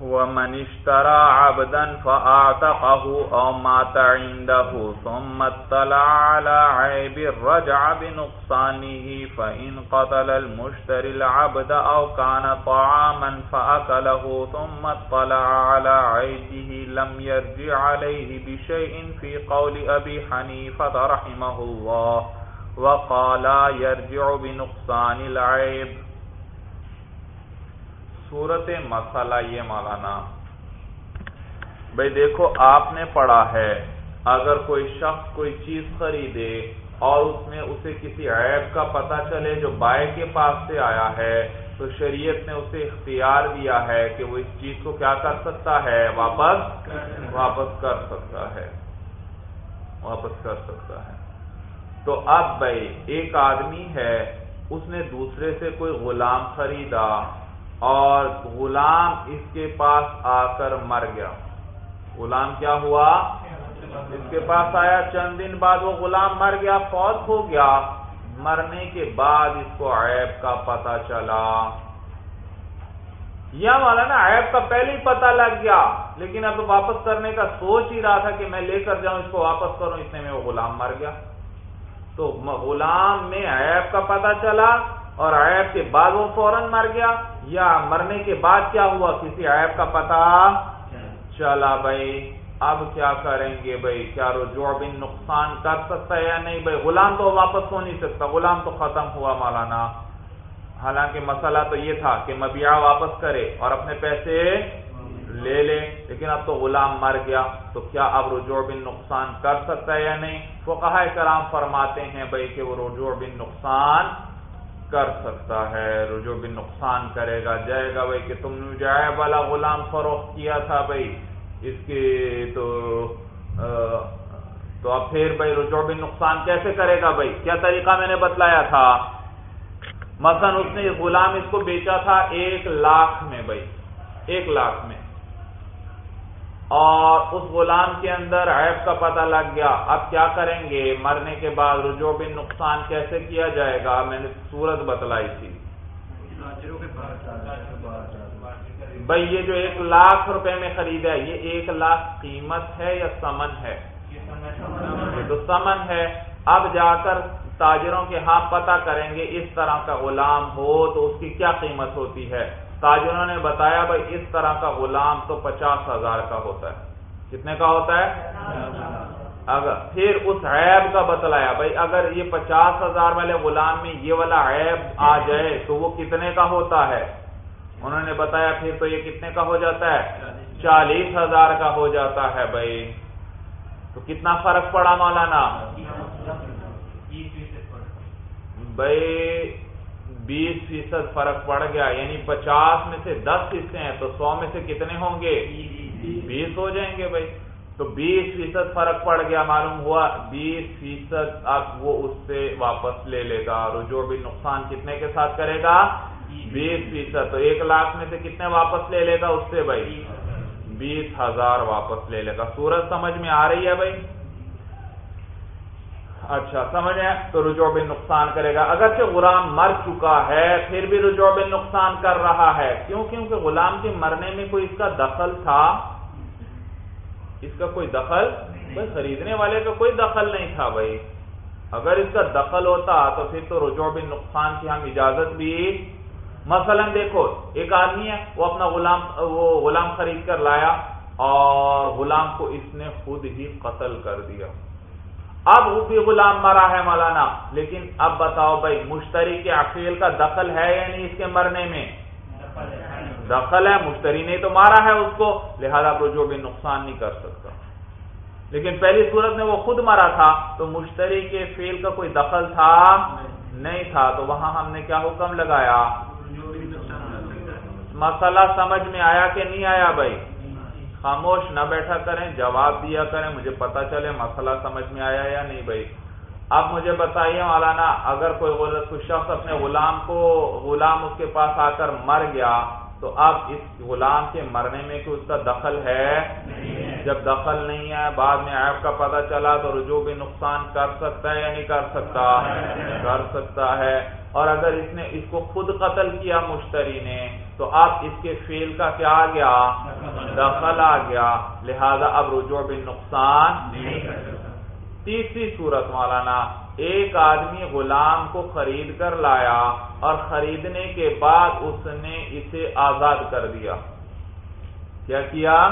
ومن اشترى عبدا فاعتقه او مات عنده ثم اطلع على عيب رجع بنقصانه فإن قتل المشتري العبد او كان طعاما فأكله ثم اطلع على عيبه لم يرجع عليه بشيء في قول أبي حنيفة رحمه الله وقال يرجع بنقصان العيب صورت مسئلہ یہ مولانا بھائی دیکھو آپ نے پڑھا ہے، اگر کوئی شخص کوئی چیز خریدے اور اس میں اسے کسی عیب کا پتہ چلے جو بائے کے پاس سے آیا ہے، تو شریعت نے اسے اختیار دیا ہے کہ وہ اس چیز کو کیا کر سکتا ہے؟ واپس واپس کر سکتا ہے۔ واپس کر سکتا ہے۔ تو اب بھائی ایک آدمی ہے، اس نے دوسرے سے کوئی غلام خریدا۔ اور غلام اس کے پاس آ کر مر گیا۔ غلام کیا ہوا؟ اس کے پاس آیا۔ چند دن بعد وہ غلام مر گیا، فوت ہو گیا۔ مرنے کے بعد اس کو عیب کا پتہ چلا۔ یا والا نا عیب کا پہلے ہی پتہ لگ گیا، لیکن اب واپس کرنے کا سوچ ہی رہا تھا کہ میں لے کر جاؤں، اس کو واپس کروں اتنے میں وہ غلام مر گیا۔ تو غلام میں عیب کا پتہ چلا اور عیب کے بعد وہ فوراً مر گیا۔ یا مرنے کے بعد کیا ہوا؟ کسی عیب کا پتا چلا بھائی، اب کیا کریں گے بھائی؟ کیا رجوع بن نقصان کر سکتا ہے یا نہیں بھائی؟ غلام تو واپس ہو نہیں سکتا، غلام تو ختم ہوا مولانا۔ حالانکہ مسئلہ تو یہ تھا کہ مبیعہ واپس کرے اور اپنے پیسے لے لے، لیکن اب تو غلام مر گیا۔ تو کیا اب رجوع بن نقصان کر سکتا ہے یا نہیں؟ وہ کہا کرام فرماتے ہیں بھائی کہ وہ رجوع بن نقصان کر سکتا ہے، رجوع بھی نقصان کرے گا، جائے گا بھائی کہ تم نے جائے والا غلام فروخت کیا تھا بھائی۔ اس کی تو تو اب پھر بھائی رجوع بھی نقصان کیسے کرے گا بھائی؟ کیا طریقہ میں نے بتلایا تھا؟ مثلا اس نے غلام اس کو بیچا تھا ایک لاکھ میں بھائی۔ ایک لاکھ میں۔ اور اس غلام کے اندر عیب کا پتہ لگ گیا۔ اب کیا کریں گے؟ مرنے کے بعد رجوع بن نقصان کیسے کیا جائے گا؟ میں نے صورت بتلائی تھی۔ بھائی، یہ جو ایک لاکھ روپے میں خریدا ہے، یہ ایک لاکھ قیمت ہے یا سمن ہے؟ تو سمن ہے۔ اب جا کر تاجروں کے ہاں پتہ کریں گے، اس طرح کا غلام ہو تو اس کی کیا قیمت ہوتی ہے؟ تاجروں نے بتایا بھائی اس طرح کا غلام تو پچاس ہزار کا ہوتا ہے۔ کتنے کا ہوتا ہے؟ اگر پھر اس عیب کا بتلایا بھائی اگر یہ پچاس ہزار والے غلام میں یہ والا عیب آ جائے تو وہ کتنے کا ہوتا ہے؟ انہوں نے بتایا پھر تو یہ کتنے کا ہو جاتا ہے؟ چالیس ہزار کا ہو جاتا ہے بھائی۔ تو کتنا فرق پڑا مولانا؟ بھائی بیس فیصد فرق پڑ گیا یعنی پچاس میں سے دس حصے ہیں تو سو میں سے کتنے ہوں گے؟ بیس ہو جائیں گے بھائی۔ تو بیس فیصد فرق پڑ گیا معلوم ہوا۔ بیس فیصد اب وہ اس سے واپس لے لے گا رجوع بھی نقصان کتنے کے ساتھ کرے گا؟ بیس فیصد۔ تو ایک لاکھ میں سے کتنے واپس لے لے گا اس سے بھائی؟ بیس ہزار واپس لے لے گا۔ سورج سمجھ میں آ رہی ہے بھائی؟ اچھا سمجھ ہے تو رجوع بن نقصان کرے گا۔ اگرچہ غلام مر چکا ہے پھر بھی رجوع بن نقصان کر رہا ہے۔ کیوں؟ کیونکہ غلام کے مرنے میں کوئی اس کا دخل تھا۔ اس کا کوئی دخل بھائی خریدنے والے کا کوئی دخل نہیں تھا بھائی۔ اگر اس کا دخل ہوتا تو پھر تو رجوع بن نقصان کی ہم اجازت بھی۔ مثلا دیکھو ایک آدمی ہے وہ اپنا غلام وہ غلام خرید کر لایا اور غلام کو اس نے خود ہی قتل کر دیا۔ اب وہ بھی غلام مرا ہے مولانا، لیکن اب بتاؤ بھائی، مشتری کے عقیل کا دخل ہے یا نہیں اس کے مرنے میں؟ دخل ہے، مشتری نے تو مارا ہے اس کو، لہذا رجوع بھی نقصان نہیں کر سکتا۔ لیکن پہلی صورت میں وہ خود مرا تھا، تو مشتری کے فیل کا کوئی دخل تھا؟ نہیں تھا۔ تو وہاں ہم نے کیا حکم لگایا؟ مسئلہ سمجھ میں آیا کہ نہیں آیا بھائی؟ خاموش نہ بیٹھا کریں، جواب دیا کریں، مجھے پتا چلے مسئلہ سمجھ میں آیا یا نہیں بھائی۔ اب مجھے بتائیے مولانا، اگر کوئی شخص اپنے غلام کو، غلام اس کے پاس آ کر مر گیا، تو اب اس غلام کے مرنے میں کوئی اس کا دخل ہے؟ جب دخل نہیں ہے، بعد میں عیب کا پتہ چلا تو رجوع بھی نقصان کر سکتا ہے یا نہیں کر سکتا؟ کر سکتا ہے۔ اور اگر اس نے اس کو خود قتل کیا، مشتری نے تو اب اس کے فیل کا کیا آ گیا؟ دخل آ گیا۔ لہذا اب رجوع بن نقصان تیسری صورت مولانا، ایک آدمی غلام کو خرید کر لایا اور خریدنے کے بعد اس نے اسے آزاد کر دیا۔ کیا کیا؟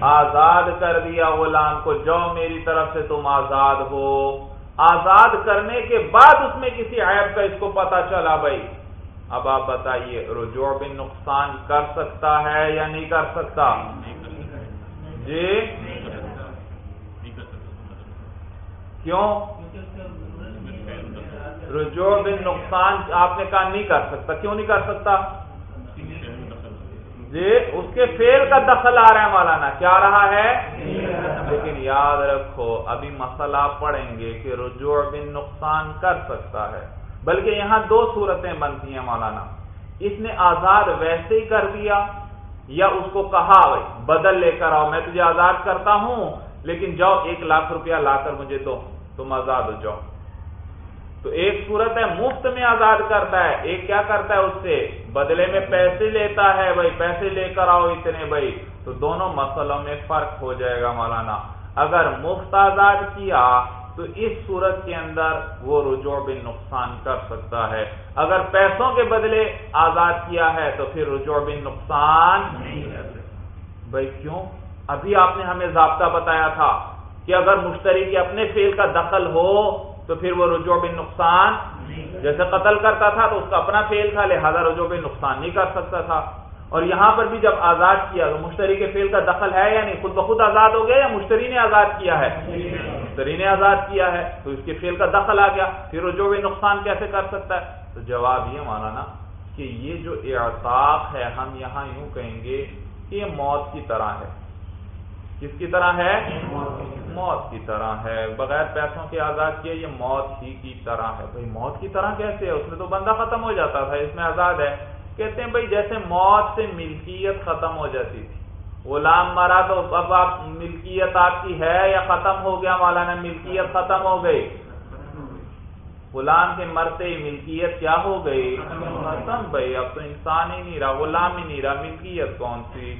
آزاد کر دیا غلام کو۔ جو میری طرف سے تم آزاد ہو۔ آزاد کرنے کے بعد اس میں کسی عیب کا اس کو پتا چلا بھائی۔ اب آپ بتائیے، رجوع بن نقصان کر سکتا ہے یا نہیں کر سکتا؟ جی؟ کیوں؟ رجوع بن نقصان آپ نے کہا نہیں کر سکتا، کیوں نہیں کر سکتا؟ جی اس کے فیل کا دخل آ رہا ہے مولانا، کیا رہا ہے؟ لیکن یاد رکھو، ابھی مسئلہ پڑھیں گے کہ رجوع بن نقصان کر سکتا ہے۔ بلکہ یہاں دو صورتیں بنتی ہیں مولانا۔ اس نے آزاد ویسے ہی کر دیا یا اس کو کہا بدل لے کر آؤ، میں تجھے آزاد کرتا ہوں، لیکن جاؤ، ایک لاکھ روپیہ لا کر مجھے دو، تم آزاد ہو جاؤ۔ تو ایک صورت ہے، مفت میں آزاد کرتا ہے، ایک کیا کرتا ہے اس سے؟ بدلے میں پیسے لیتا ہے، بھائی، پیسے لے کر آؤ اتنے، بھائی۔ تو دونوں مسئلوں میں فرق ہو جائے گا مولانا۔ اگر مفت آزاد کیا تو اس صورت کے اندر وہ رجوع بن نقصان کر سکتا ہے۔ اگر پیسوں کے بدلے آزاد کیا ہے تو پھر رجوع بن نقصان بھائی کیوں؟ ابھی آپ نے ہمیں ضابطہ بتایا تھا کہ اگر مشتری کے اپنے فیل کا دخل ہو تو پھر وہ رجوع بن نقصان جیسے قتل کرتا تھا تو اس کا اپنا فیل تھا، لہذا رجوع بن نقصان نہیں کر سکتا تھا۔ اور یہاں پر بھی جب آزاد کیا تو مشتری کے فیل کا دخل ہے یا نہیں؟ خود بخود آزاد ہو گیا یا مشتری نے آزاد کیا ہے؟ مشتری نے آزاد کیا ہے، تو اس کے فیل کا دخل آ گیا، پھر رجوع بن نقصان کیسے کر سکتا ہے؟ تو جواب یہ مانا نا کہ یہ جو اعتاق ہے، ہم یہاں یوں کہیں گے کہ یہ موت کی طرح ہے۔ کس کی طرح ہے؟ موت کی طرح ہے۔ بغیر پیسوں کے آزاد کیے، یہ موت ہی کی طرح ہے۔ بھائی، موت کی طرح کیسے ہے؟ اس میں تو بندہ ختم ہو جاتا تھا، اس میں آزاد ہے۔ کہتے ہیں، بھائی، جیسے موت سے ملکیت ختم ہو جاتی تھی۔ غلام مرا تو اب آپ ملکیت آپ کی ہے یا ختم ہو گیا مولانا؟ ملکیت ختم ہو گئی۔ غلام کے مرتے ہی ملکیت کیا ہو گئی؟ ختم بھائی اب تو انسان ہی نہیں رہا، غلام ہی نہیں رہا، ملکیت کون سی؟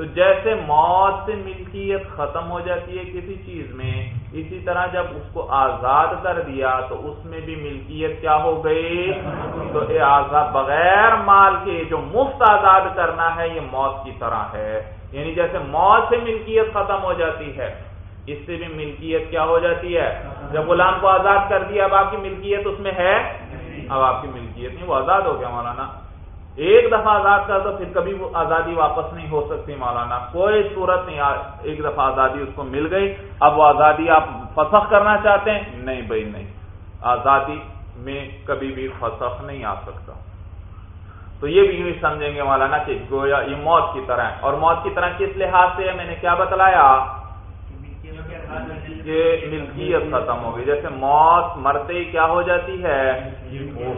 تو جیسے موت سے ملکیت ختم ہو جاتی ہے کسی چیز میں، اسی طرح جب اس کو آزاد کر دیا تو اس میں بھی ملکیت کیا ہو گئی؟ تو یہ آزاد، بغیر مال کے جو مفت آزاد کرنا ہے، یہ موت کی طرح ہے۔ یعنی جیسے موت سے ملکیت ختم ہو جاتی ہے، اس سے بھی ملکیت کیا ہو جاتی ہے؟ جب غلام کو آزاد کر دیا، اب آپ کی ملکیت اس میں ہے؟ اب آپ کی ملکیت نہیں، وہ آزاد ہو گیا مولانا۔ ایک دفعہ آزاد کر دو، پھر کبھی وہ آزادی واپس نہیں ہو سکتی مولانا۔ کوئی صورت نہیں ایک دفعہ آزادی اس کو مل گئی۔ اب وہ آزادی آپ فسخ کرنا چاہتے ہیں؟ نہیں بھائی، نہیں۔ آزادی میں کبھی بھی فسخ نہیں آ سکتا۔ تو یہ بھی یوں سمجھیں گے مولانا کہ گویا یہ موت کی طرح ہے۔ اور موت کی طرح کس لحاظ سے ہے؟ میں نے کیا بتلایا؟ کہ ملکیت ختم ہو گئی۔ جیسے موت مرتے ہی کیا ہو جاتی ہے؟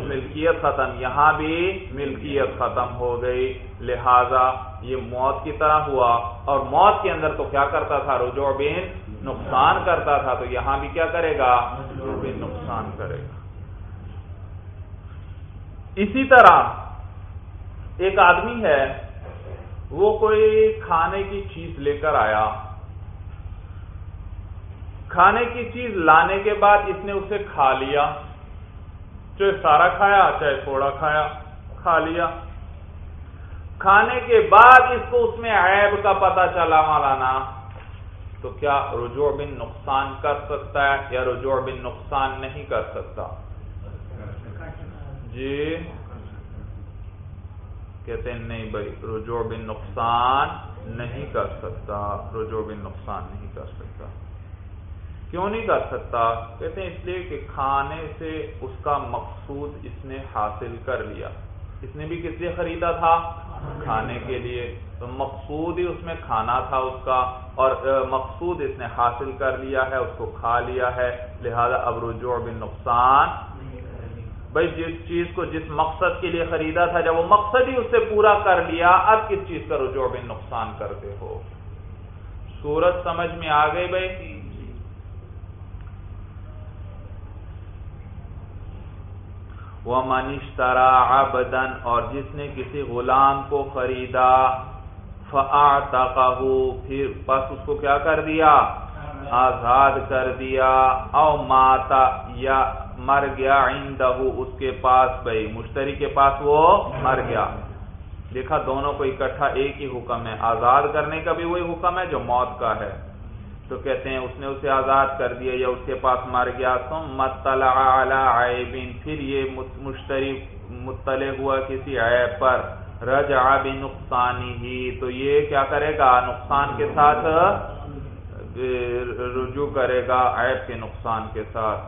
ملکیت ختم۔ یہاں بھی ملکیت ختم ہو گئی۔ لہذا یہ موت کی طرح ہوا۔ اور موت کے اندر تو کیا کرتا تھا؟ رجوع بین نقصان کرتا تھا۔ تو یہاں بھی کیا کرے گا؟ رجوع بین نقصان کرے گا۔ اسی طرح ایک آدمی ہے، وہ کوئی کھانے کی چیز لے کر آیا۔ کھانے کی چیز لانے کے بعد اس نے اسے کھا لیا۔ چاہے سارا کھایا، چاہے تھوڑا کھایا، کھا لیا۔ کھانے کے بعد اس کو اس میں عیب کا پتا چلا مالانا تو کیا رجوع بن نقصان کر سکتا ہے یا رجوع بن نقصان نہیں کر سکتا؟ جی۔ کہتے ہیں نہیں بھائی، رجوع بن نقصان نہیں کر سکتا۔ رجوع بن نقصان نہیں کر سکتا۔ کیوں نہیں کر سکتا؟ کہتے ہیں اس لیے کہ کھانے سے اس کا مقصود اس نے حاصل کر لیا۔ اس نے بھی کس لیے خریدا تھا؟ کھانے کے لیے۔ تو مقصود ہی اس میں کھانا تھا اس کا اور مقصود اس نے حاصل کر لیا ہے، اس کو کھا لیا ہے۔ لہذا اب رجوع بن نقصان بھائی، جس چیز کو جس مقصد کے لیے خریدا تھا، جب وہ مقصد ہی اس سے پورا کر لیا، اب کس چیز کا رجوع بن نقصان کرتے ہو؟ سورج سمجھ میں آ گئی بھائی؟ وہ منشترا آبدن اور جس نے کسی غلام کو خریدا پھر بس اس کو کیا کر دیا؟ آزاد کر دیا۔ او ماتا، یا مر گیا اس کے پاس بھائی مشتری کے پاس وہ مر گیا۔ دیکھا، دونوں کو اکٹھا ایک ہی حکم ہے۔ آزاد کرنے کا بھی وہی حکم ہے جو موت کا ہے۔ تو کہتے ہیں اس نے اسے آزاد کر دیا یا اس کے پاس مر گیا۔ تم مطلع عیبین پھر یہ مشتری مطلع ہوا کسی عیب پر۔ رجع بنقصانی ہی تو یہ کیا کرے گا؟ نقصان کے ساتھ رجوع کرے گا عیب کے نقصان کے ساتھ۔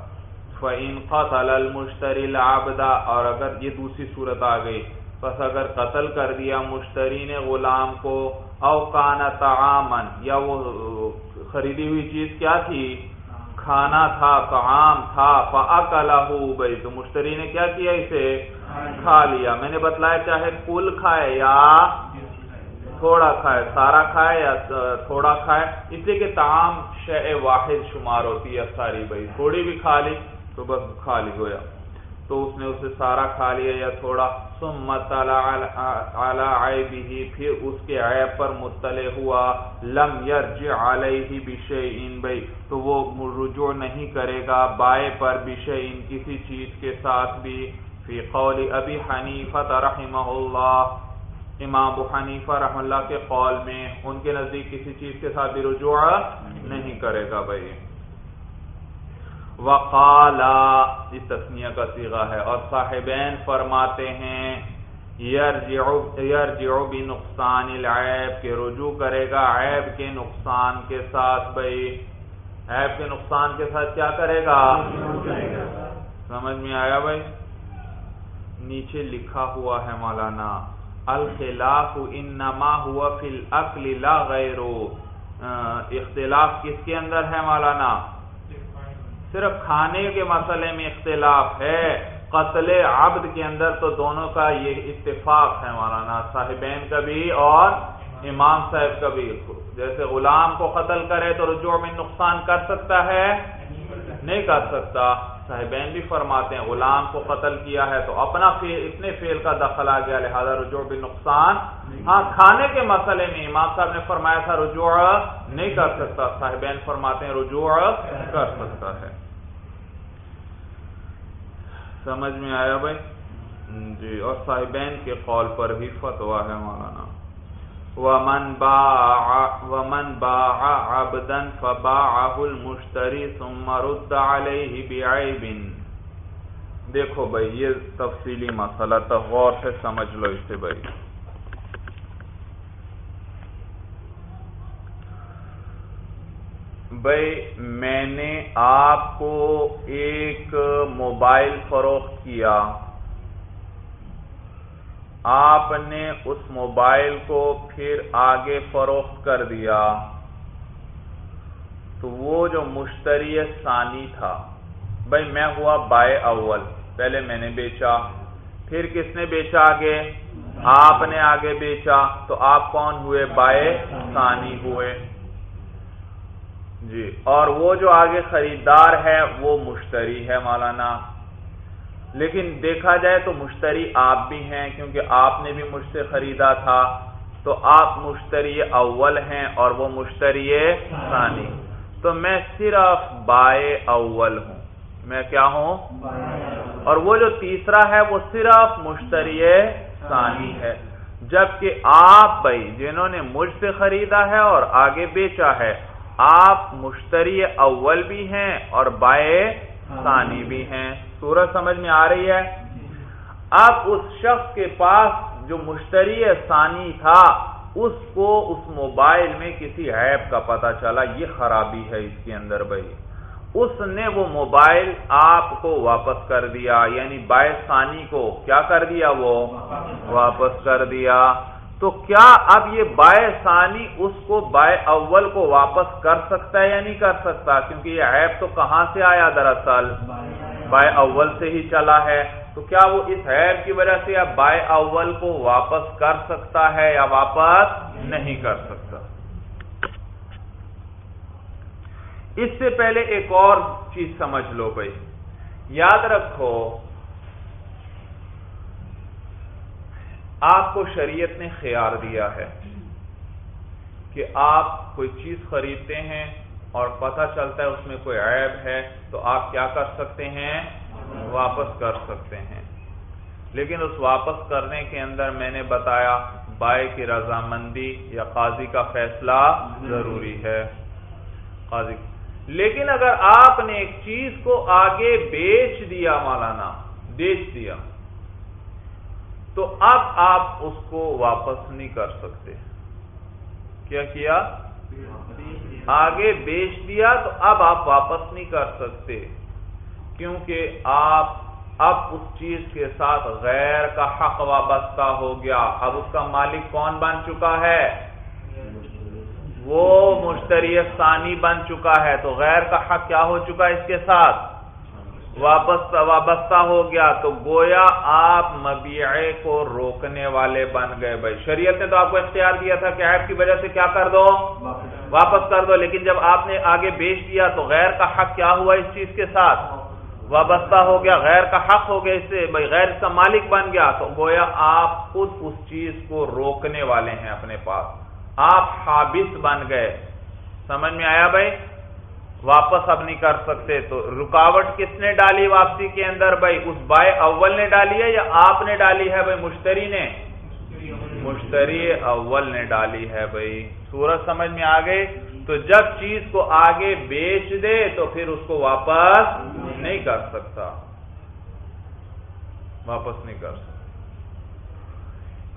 فَإِن قَتَلَ الْمُشْتَرِ الْعَبْدَ، اور اگر یہ دوسری صورت آ گئی، پس اگر قتل کر دیا مشتری نے غلام کو، او کان تعامن یا وہ خریدی ہوئی چیز کیا تھی؟ کھانا تھا، طعام تھا فَأَكَلَهُ بھئی تو مشتری نے کیا کیا اسے؟ کھا لیا۔ میں نے بتلایا چاہے کل کھائے یا تھوڑا کھائے، سارا کھائے یا تھوڑا کھائے۔ اس لیے کہ تعام شے واحد شمار ہوتی ہے ساری، بھائی۔ تھوڑی بھی کھا لی تو بس کھا لی گویا۔ تو اس نے اسے سارا کھا لیا یا تھوڑا۔ سمت بھی پھر اس کے عیب پر مطلع ہوا۔ لم یرجع علیہ بشیئن، بھئی، تو وہ رجوع نہیں کرے گا بائے پر بشیئن کسی چیز کے ساتھ بھی۔ فی قول ابی حنیفت رحمہ اللہ۔ امام ابو حنیفہ رحم اللہ کے قول میں، ان کے نزدیک کسی چیز کے ساتھ بھی رجوع نہیں کرے گا بھائی وقالا اس تسمیہ کا سیغہ ہے، اور صاحبین فرماتے ہیں، یرجعو بھی نقصان العیب کے رجوع کرے گا عیب کے نقصان کے ساتھ بھائی عیب کے نقصان کے ساتھ کیا کرے گا؟ سمجھ میں آیا بھائی نیچے لکھا ہوا ہے مولانا، الخلاف انما ہوا فی الاکل لا غیرو۔ اختلاف کس کے اندر ہے مولانا؟ صرف کھانے کے مسئلے میں اختلاف ہے۔ قتل عبد کے اندر تو دونوں کا یہ اتفاق ہے مولانا صاحبین کا بھی اور امام صاحب کا بھی۔ جیسے غلام کو قتل کرے تو رجوع میں نقصان کر سکتا ہے؟ نہیں کر سکتا۔ صاحبین بھی فرماتے ہیں، غلام کو قتل کیا ہے تو اپنا فیل، اتنے فیل کا دخل آ گیا، لہذا رجوع بھی نقصان۔ ہاں کھانے کے مسئلے میں امام صاحب نے فرمایا تھا رجوع نہیں کر سکتا۔ صاحبین فرماتے ہیں رجوع کر سکتا ہے۔ سمجھ میں آیا بھائی؟ جی اور صاحبین کے قول پر بھی فتوا ہے مولانا۔ ومن باع ومن باع عبدا فباعه المشتری ثم رد عليه بعيب۔ دیکھو بھائی، یہ تفصیلی مسئلہ تو غور سے سمجھ لو اسے بھائی۔ بھائی میں نے آپ کو ایک موبائل فروخت کیا۔ آپ نے اس موبائل کو پھر آگے فروخت کر دیا۔ تو وہ جو مشتری ثانی تھا۔ بھائی میں ہوا بائے اول۔ پہلے میں نے بیچا۔ پھر کس نے بیچا آگے؟ آپ نے آگے بیچا۔ تو آپ کون ہوئے؟ بائے ثانی ہوئے۔ جی اور وہ جو آگے خریدار ہے وہ مشتری ہے مولانا لیکن دیکھا جائے تو مشتری آپ بھی ہیں کیونکہ آپ نے بھی مجھ سے خریدا تھا تو آپ مشتری اول ہیں اور وہ مشتری ثانی تو میں صرف بائے اول ہوں میں کیا ہوں؟ اور وہ جو تیسرا ہے وہ صرف مشتری ثانی ہے جبکہ آپ بھائی جنہوں نے مجھ سے خریدا ہے اور آگے بیچا ہے آپ مشتری اول بھی ہیں اور بائے ثانی بھی ہیں۔ سورج سمجھ میں آ رہی ہے؟ اب اس شخص کے پاس جو مشتری ثانی تھا اس کو اس موبائل میں کسی عیب کا پتا چلا یہ خرابی ہے اس کے اندر بھائی۔ اس نے وہ موبائل آپ کو واپس کر دیا یعنی بائے ثانی کو کیا کر دیا وہ؟ واپس کر دیا۔ تو کیا اب یہ بائے ثانی اس کو بائے اول کو واپس کر سکتا ہے یا نہیں کر سکتا؟ کیونکہ یہ عیب تو کہاں سے آیا دراصل؟ بائے اول سے ہی چلا ہے۔ تو کیا وہ اس عیب کی وجہ سے یا بائے اول کو واپس کر سکتا ہے یا واپس نہیں کر سکتا؟ اس سے پہلے ایک اور چیز سمجھ لو بھائی۔ یاد رکھو آپ کو شریعت نے خیار دیا ہے کہ آپ کوئی چیز خریدتے ہیں اور پتہ چلتا ہے اس میں کوئی عیب ہے، تو آپ کیا کر سکتے ہیں؟ واپس کر سکتے ہیں۔ لیکن اس واپس کرنے کے اندر میں نے بتایا، بائے کی رضامندی یا قاضی کا فیصلہ ضروری ہے۔ قاضی، لیکن اگر آپ نے ایک چیز کو آگے بیچ دیا مولانا، بیچ دیا تو اب آپ اس کو واپس نہیں کر سکتے۔ کیا کیا؟ آگے بیچ دیا تو اب آپ واپس نہیں کر سکتے۔ کیونکہ آپ، اب اس چیز کے ساتھ غیر کا حق وابستہ ہو گیا۔ اب اس کا مالک کون بن چکا ہے؟ وہ مشتری ثانی بن چکا ہے۔ تو غیر کا حق کیا ہو چکا ہے اس کے ساتھ؟ واپس وابستہ ہو گیا تو گویا آپ مبیعے کو روکنے والے بن گئے بھائی۔ شریعت نے تو آپ کو اختیار دیا تھا کہ عیب کی وجہ سے کیا کر دو؟ واپس کر دو۔ لیکن جب آپ نے آگے بیچ دیا تو غیر کا حق کیا ہوا اس چیز کے ساتھ؟ وابستہ ہو گیا۔ غیر کا حق ہو گیا اس سے۔ بھائی غیر اس کا مالک بن گیا۔ تو گویا آپ خود اس چیز کو روکنے والے ہیں اپنے پاس۔ آپ حابس بن گئے۔ سمجھ میں آیا بھائی؟ واپس اب نہیں کر سکتے تو رکاوٹ کس نے ڈالی واپسی کے اندر بھائی؟ اس بائے اول نے ڈالی ہے یا آپ نے ڈالی ہے بھائی؟ مشتری نے۔ مشتری اول نے ڈالی ہے بھائی۔ سورج سمجھ میں آ گئی تو جب چیز کو آگے بیچ دے تو پھر اس کو واپس نہیں کر سکتا۔ واپس نہیں کر سکتا۔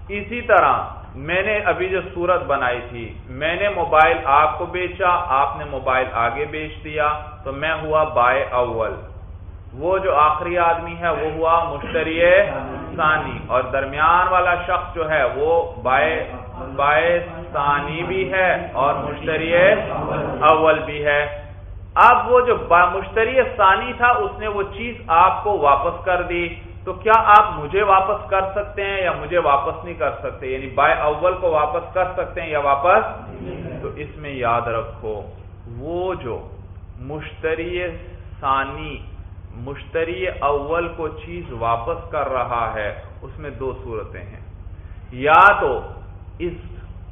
اسی طرح میں نے ابھی جو صورت بنائی تھی، میں نے موبائل آپ کو بیچا، آپ نے موبائل آگے بیچ دیا، تو میں ہوا بائے اول۔ وہ جو آخری آدمی ہے، وہ ہوا مشتری ثانی۔ اور درمیان والا شخص جو ہے، وہ بائے بائے ثانی بھی ہے اور مشتری اول بھی ہے۔ اب وہ جو مشتری ثانی تھا، اس نے وہ چیز آپ کو واپس کر دی۔ تو کیا آپ مجھے واپس کر سکتے ہیں یا مجھے واپس نہیں کر سکتے؟ یعنی بائے اول کو واپس کر سکتے ہیں یا واپس؟ تو اس میں یاد رکھو، وہ جو مشتری ثانی، مشتری اول کو چیز واپس کر رہا ہے، اس میں دو صورتیں ہیں۔ یا تو اس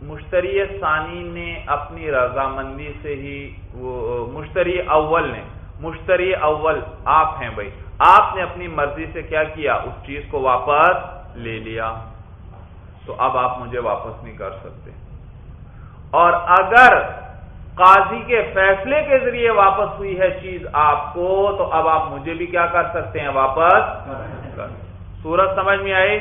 مشتری ثانی نے اپنی رضامندی سے ہی وہ، مشتری اول نے مشتری اول، آپ ہیں بھائی۔ آپ نے اپنی مرضی سے کیا کیا؟ اس چیز کو واپس لے لیا۔ تو اب آپ مجھے واپس نہیں کر سکتے۔ اور اگر قاضی کے فیصلے کے ذریعے واپس ہوئی ہے چیز آپ کو، تو اب آپ مجھے بھی کیا کر سکتے ہیں؟ واپس سورج سمجھ میں آئی؟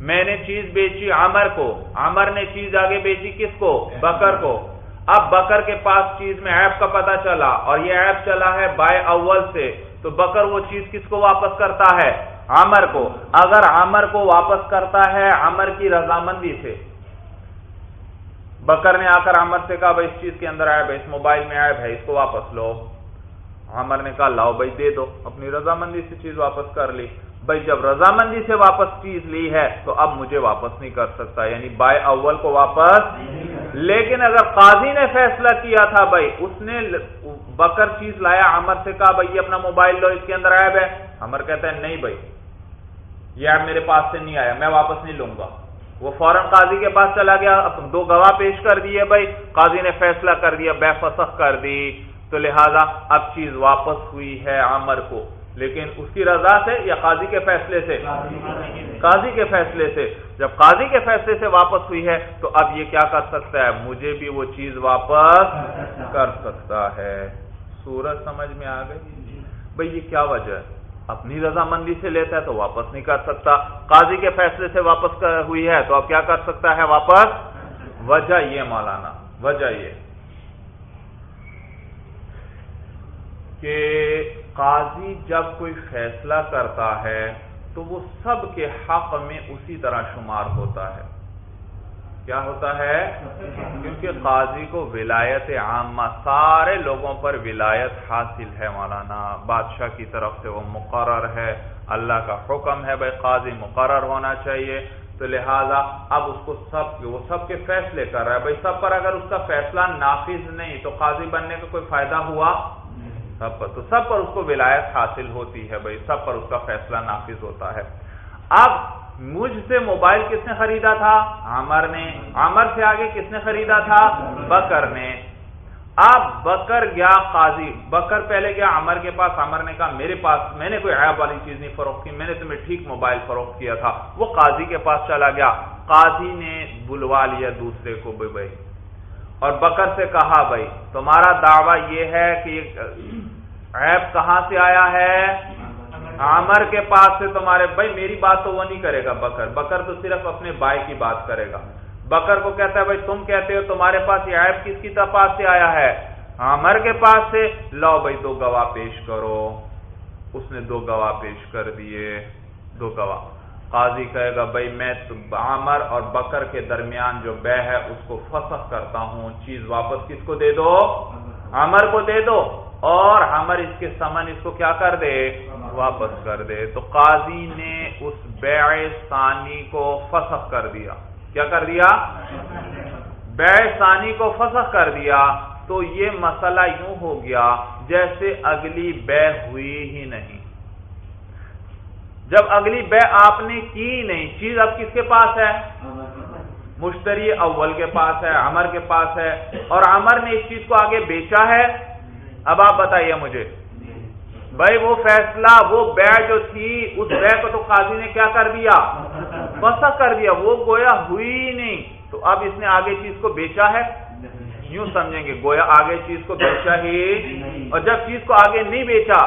میں نے چیز بیچی عمر کو۔ عمر نے چیز آگے بیچی کس کو؟ بکر کو۔ اب بکر کے پاس چیز میں ایپ کا پتا چلا اور یہ ایپ چلا ہے بائے اول سے، تو بکر وہ چیز کس کو واپس کرتا ہے؟ عمر کو۔ اگر عمر کو واپس کرتا ہے، عمر کی رضامندی سے۔ بکر نے آ کر عمر سے کہا، بھائی، اس چیز کے اندر ایب ہے، اس موبائل میں ایب ہے، اس کو واپس لو۔ عمر نے کہا، لاؤ بھائی، دے دو۔ اپنی رضامندی سے چیز واپس کر لی۔ بھائی، جب رضامندی سے واپس چیز لی ہے، تو اب مجھے واپس نہیں کر سکتا۔ یعنی بائے اول کو واپس لیکن اگر قاضی نے فیصلہ کیا تھا بھائی، اس نے بکر چیز لایا، عمر سے کہا، بھائی اپنا موبائل لو، اس کے اندر عیب ہے۔ عمر کہتا ہے، نہیں بھائی، یہ عیب میرے پاس سے نہیں آیا، میں واپس نہیں لوں گا۔ وہ فوراً قاضی کے پاس چلا گیا دو گواہ پیش کر دیے، بھائی، قاضی نے فیصلہ کر دیا، بے فسخ کر دی۔ تو لہذا اب چیز واپس ہوئی ہے عمر کو۔ لیکن اس کی رضا سے یا قاضی کے فیصلے سے؟ قاضی کے فیصلے سے۔ جب قاضی کے فیصلے سے واپس ہوئی ہے تو اب یہ کیا کر سکتا ہے؟ مجھے بھی وہ چیز واپس کر سکتا ہے۔ سورج سمجھ میں آ گئی؟ بھائی یہ کیا وجہ ہے؟ اپنی رضامندی سے لیتا ہے تو واپس نہیں کر سکتا۔ قاضی کے فیصلے سے واپس ہوئی ہے تو اب کیا کر سکتا ہے؟ واپس وجہ یہ مولانا، وجہ یہ کہ قاضی جب کوئی فیصلہ کرتا ہے تو وہ سب کے حق میں اسی طرح شمار ہوتا ہے۔ کیا ہوتا ہے؟ کیونکہ قاضی کو ولایت عامہ سارے لوگوں پر ولایت حاصل ہے مولانا۔ بادشاہ کی طرف سے وہ مقرر ہے۔ اللہ کا حکم ہے بھائی قاضی مقرر ہونا چاہیے۔ تو لہذا اب اس کو سب وہ سب کے فیصلے کر رہا ہے۔ بھائی سب پر اگر اس کا فیصلہ نافذ نہیں تو قاضی بننے کا کوئی فائدہ ہوا؟ سب پر۔ تو سب پر اس کو ولایت حاصل ہوتی ہے بھائی، سب پر اس کا فیصلہ نافذ ہوتا ہے۔ اب مجھ سے موبائل کس نے خریدا تھا؟ عمر نے۔ عمر سے آگے کس نے خریدا تھا؟ بکر نے۔ اب بکر گیا قاضی۔ بکر پہلے گیا عمر کے پاس۔ عمر نے کہا، میرے پاس، میں نے کوئی عیب والی چیز نہیں فروخت کی، میں نے تمہیں ٹھیک موبائل فروخت کیا تھا۔ وہ قاضی کے پاس چلا گیا۔ قاضی نے بلوا لیا دوسرے کو بھائی۔ اور بکر سے کہا، بھائی، تمہارا دعویٰ یہ ہے کہ عیب کہاں سے آیا ہے؟ عمر کے پاس سے تمہارے بھائی، میری بات تو وہ نہیں کرے گا، بکر۔ بکر تو صرف اپنے بھائی کی بات کرے گا۔ بکر کو کہتا ہے، بھائی، تم کہتے ہو تمہارے پاس یہ عیب کس کی پاس سے آیا ہے؟ عمر کے پاس سے، لو بھائی، دو گواہ پیش کرو۔ اس نے دو گواہ پیش کر دیے۔ دو گواہ۔ قاضی کہے گا، بھائی، میں عمر اور بکر کے درمیان جو بے ہے، اس کو فسخ کرتا ہوں۔ چیز واپس کس کو دے دو؟ عمر کو دے دو۔ اور ہمر اس کے سمن اس کو کیا کر دے؟ واپس کر دے۔ تو قاضی نے اس بیع ثانی کو فسخ کر دیا۔ کیا کر دیا؟ بیع ثانی کو فسخ کر دیا۔ تو یہ مسئلہ یوں ہو گیا جیسے اگلی بے ہوئی ہی نہیں۔ جب اگلی بے آپ نے کی نہیں، چیز اب کس کے پاس ہے؟ مشتری اول کے پاس ہے، عمر کے پاس ہے۔ اور عمر نے اس چیز کو آگے بیچا ہے۔ اب آپ بتائیے مجھے۔ بھائی وہ فیصلہ، وہ بے جو تھی، اس بے کو تو قاضی نے کیا کر دیا؟ بسا کر دیا۔ وہ گویا ہوئی نہیں۔ تو اب اس نے آگے چیز کو بیچا ہے؟ یوں سمجھیں گے، گویا آگے چیز کو بیچا ہی اور جب چیز کو آگے نہیں بیچا،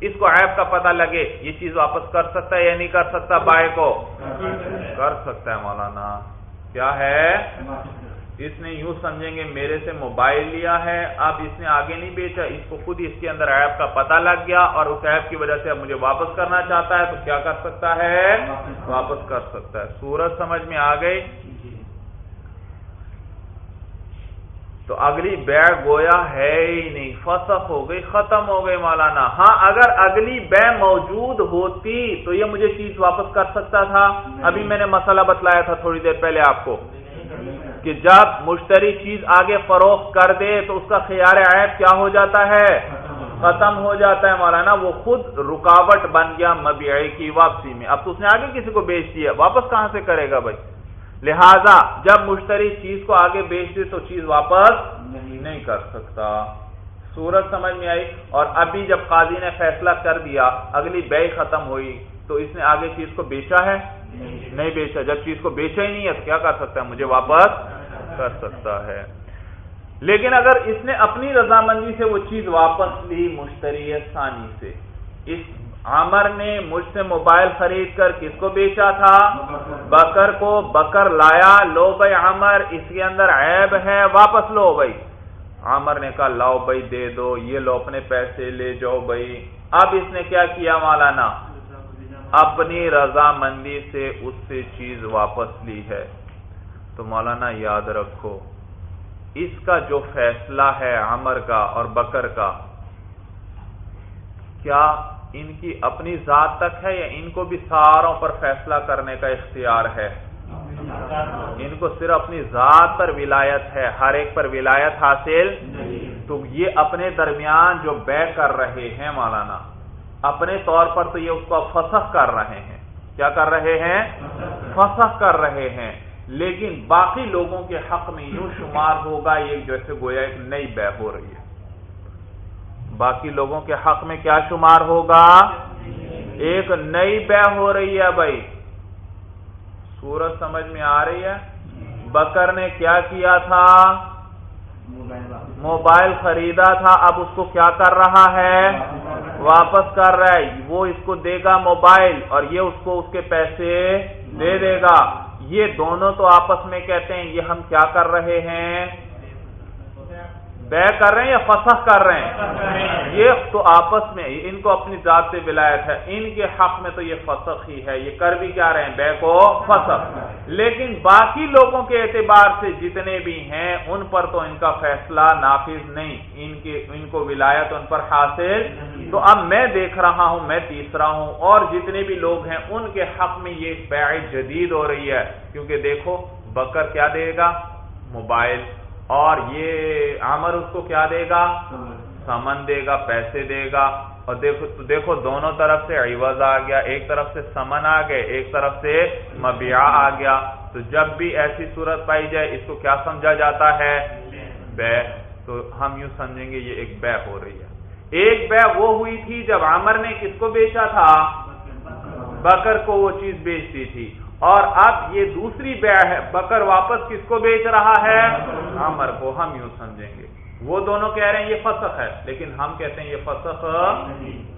اس کو عیب کا پتہ لگے، یہ چیز واپس کر سکتا ہے یا نہیں کر سکتا بائے کو؟ کر سکتا ہے مولانا۔ کیا ہے؟ اس نے یوں سمجھیں گے میرے سے موبائل لیا ہے اب اس نے آگے نہیں بیچا اس کو خود اس کے اندر ایپ کا پتہ لگ گیا اور اس ایپ کی وجہ سے اب مجھے واپس کرنا چاہتا ہے تو کیا کر سکتا ہے؟ واپس کر سکتا ہے۔ سورج سمجھ میں آ گئی۔ تو اگلی بے گویا ہے ہی نہیں فسخ ہو گئی ختم ہو گئی مولانا۔ ہاں اگر اگلی بے موجود ہوتی تو یہ مجھے چیز واپس کر سکتا تھا۔ ابھی میں نے مسئلہ بتلایا تھا تھوڑی دیر پہلے آپ کو۔ کہ جب مشتری چیز آگے فروخت کر دے تو اس کا خیال عیب کیا ہو جاتا ہے؟ ختم ہو جاتا ہے مولانا وہ خود رکاوٹ بن گیا مبیعی کی واپسی میں۔ اب تو اس نے آگے کسی کو بیچ دیا واپس کہاں سے کرے گا بھائی؟ لہذا جب مشتری چیز کو آگے بیچ دے تو چیز واپس نہیں۔ کر سکتا۔ صورت سمجھ میں آئی اور ابھی جب قاضی نے فیصلہ کر دیا اگلی بے ختم ہوئی تو اس نے آگے چیز کو بیچا ہے؟ نہیں بیچا جب چیز کو بیچا ہی نہیں ہے تو کیا کر سکتا ہے؟ مجھے واپس کر سکتا ہے۔ لیکن اگر اس نے اپنی رضامندی سے وہ چیز واپس لی مشتری ثانی سے، اس عامر نے مجھ سے موبائل خرید کر کس کو بیچا تھا؟ بکر کو۔ بکر لایا، لو بھائی عامر، اس کے اندر عیب ہے، واپس لو بھائی۔ عامر نے کہا، لاؤ بھائی، دے دو، یہ لو، اپنے پیسے لے جاؤ بھائی۔ اب اس نے کیا کیا مولانا اپنی رضامندی سے اس سے چیز واپس لی ہے۔ تو مولانا یاد رکھو، اس کا جو فیصلہ ہے عمر کا اور بکر کا، کیا ان کی اپنی ذات تک ہے یا ان کو بھی ساروں پر فیصلہ کرنے کا اختیار ہے؟ ان کو صرف اپنی ذات پر ولایت ہے، ہر ایک پر ولایت حاصل تو یہ اپنے درمیان جو بے کر رہے ہیں مولانا اپنے طور پر تو یہ اس کو فسخ کر رہے ہیں۔ کیا کر رہے ہیں؟ فسخ کر رہے ہیں۔ لیکن باقی لوگوں کے حق میں یوں شمار ہوگا یہ جیسے گویا ایک نئی بے ہو رہی ہے۔ باقی لوگوں کے حق میں کیا شمار ہوگا؟ ایک نئی بے ہو رہی ہے بھائی۔ سورج سمجھ میں آ رہی ہے۔ بکر نے کیا کیا تھا؟ موبائل خریدا تھا۔ اب اس کو کیا کر رہا ہے؟ واپس کر رہا ہے، وہ اس کو دے گا موبائل اور یہ اس کو اس کے پیسے دے دے گا۔ یہ دونوں تو آپس میں کہتے ہیں، یہ ہم کیا کر رہے ہیں؟ بے کر رہے ہیں یا فسخ کر رہے ہیں؟ یہ تو آپس میں ان کو اپنی ذات سے ولایت ہے۔ ان کے حق میں تو یہ فسخ ہی ہے۔ یہ کر بھی کیا رہے ہیں؟ بے کو فسخ۔ لیکن باقی لوگوں کے اعتبار سے جتنے بھی ہیں، ان پر تو ان کا فیصلہ نافذ نہیں۔ ان کے ان کو ولایت ان پر حاصل تو اب میں دیکھ رہا ہوں، میں تیسرا ہوں۔ اور جتنے بھی لوگ ہیں، ان کے حق میں یہ بیع جدید ہو رہی ہے۔ کیونکہ دیکھو، بکر کیا دے گا؟ موبائل۔ اور یہ عمر اس کو کیا دے گا؟ سمن دے گا، پیسے دے گا۔ اور دیکھو دیکھو دونوں طرف سے عوض آ گیا۔ ایک طرف سے سمن آ گئے، ایک طرف سے مبیع آ گیا۔ تو جب بھی ایسی صورت پائی جائے، اس کو کیا سمجھا جاتا ہے؟ بے۔ تو ہم یوں سمجھیں گے، یہ ایک بے ہو رہی ہے۔ ایک بے وہ ہوئی تھی جب عمر نے کس کو بیچا تھا؟ بکر کو وہ چیز بیچتی تھی۔ اور اب یہ دوسری بے ہے۔ بکر واپس کس کو بیچ رہا ہے؟ عمر کو۔ ہم یوں سمجھیں گے۔ وہ دونوں کہہ رہے ہیں یہ فسخ ہے، لیکن ہم کہتے ہیں یہ فسخ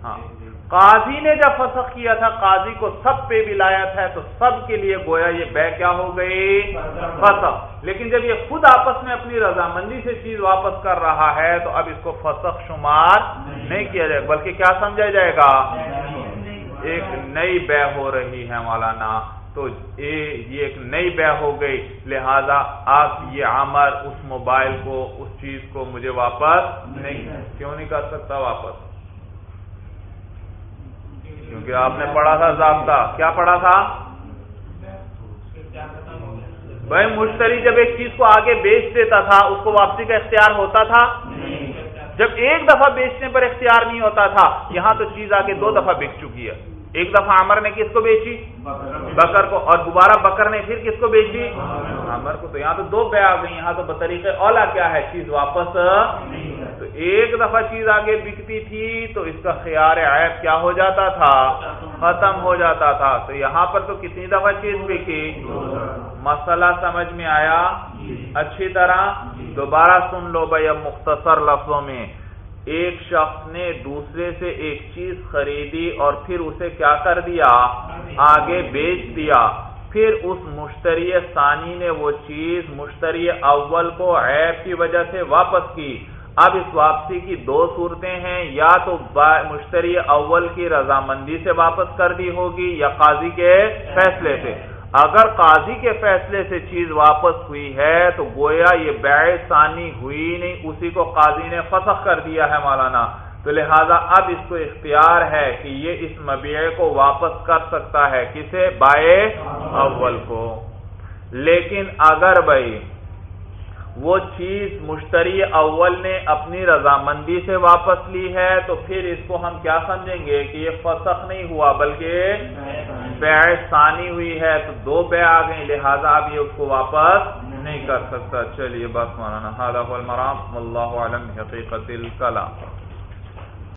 ہاں۔ قاضی نے جب فسخ کیا تھا، قاضی کو سب پہ ولایت ہے، تو سب کے لیے گویا یہ بے کیا ہو گئی؟ فسخ۔ لیکن جب یہ خود آپس میں اپنی رضامندی سے چیز واپس کر رہا ہے، تو اب اس کو فسخ شمار نہیں کیا جائے، بلکہ کیا سمجھا جائے گا؟ ایک نئی بے ہو رہی ہے مولانا۔ تو یہ ایک نئی بے ہو گئی لہذا آپ یہ عمر اس موبائل کو اس چیز کو مجھے واپس نہیں کیوں نہیں کر سکتا واپس؟ کیونکہ آپ نے پڑھا تھا ضابطہ۔ کیا پڑھا تھا؟ بھائی مشتری جب ایک چیز کو آگے بیچ دیتا تھا اس کو واپسی کا اختیار ہوتا تھا؟ جب ایک دفعہ بیچنے پر اختیار نہیں ہوتا تھا یہاں تو چیز آگے دو دفعہ بک چکی ہے۔ ایک دفعہ عمر نے کس کو بیچی؟ بکر کو۔ اور دوبارہ بکر نے پھر کس کو بیچی؟ عمر کو۔ تو یہاں تو دو بے آ گئی یہاں تو بطریقے اولا کیا ہے؟ چیز واپس۔ تو ایک دفعہ چیز آگے بکتی تھی، تو اس کا خیال عیب کیا ہو جاتا تھا؟ ختم ہو جاتا تھا۔ تو یہاں پر تو کتنی دفعہ چیز بکی؟ مسئلہ سمجھ میں آیا؟ اچھی طرح۔ دوبارہ سن لو بھائی، اب مختصر لفظوں میں۔ ایک شخص نے دوسرے سے ایک چیز خریدی اور پھر اسے کیا کر دیا؟ آگے بیچ دیا۔ پھر اس مشتری ثانی نے وہ چیز مشتری اول کو عیب کی وجہ سے واپس کی۔ اب اس واپسی کی دو صورتیں ہیں، یا تو مشتری اول کی رضامندی سے واپس کر دی ہوگی یا قاضی کے فیصلے سے۔ اگر قاضی کے فیصلے سے چیز واپس ہوئی ہے تو گویا یہ بیع ثانی ہوئی نہیں، اسی کو قاضی نے فسخ کر دیا ہے مولانا۔ تو لہذا اب اس کو اختیار ہے کہ یہ اس مبیع کو واپس کر سکتا ہے۔ کسے؟ بائے اول کو۔ لیکن اگر بھائی وہ چیز مشتری اول نے اپنی رضامندی سے واپس لی ہے، تو پھر اس کو ہم کیا سمجھیں گے کہ یہ فسخ نہیں ہوا، بلکہ بیع ثانی ہوئی ہے، تو دو بیع آ گئی لہٰذا اب یہ اس کو واپس نہیں کر سکتا۔ چلیے بس مولانا المرام اللہ علم حقیقت الکلام۔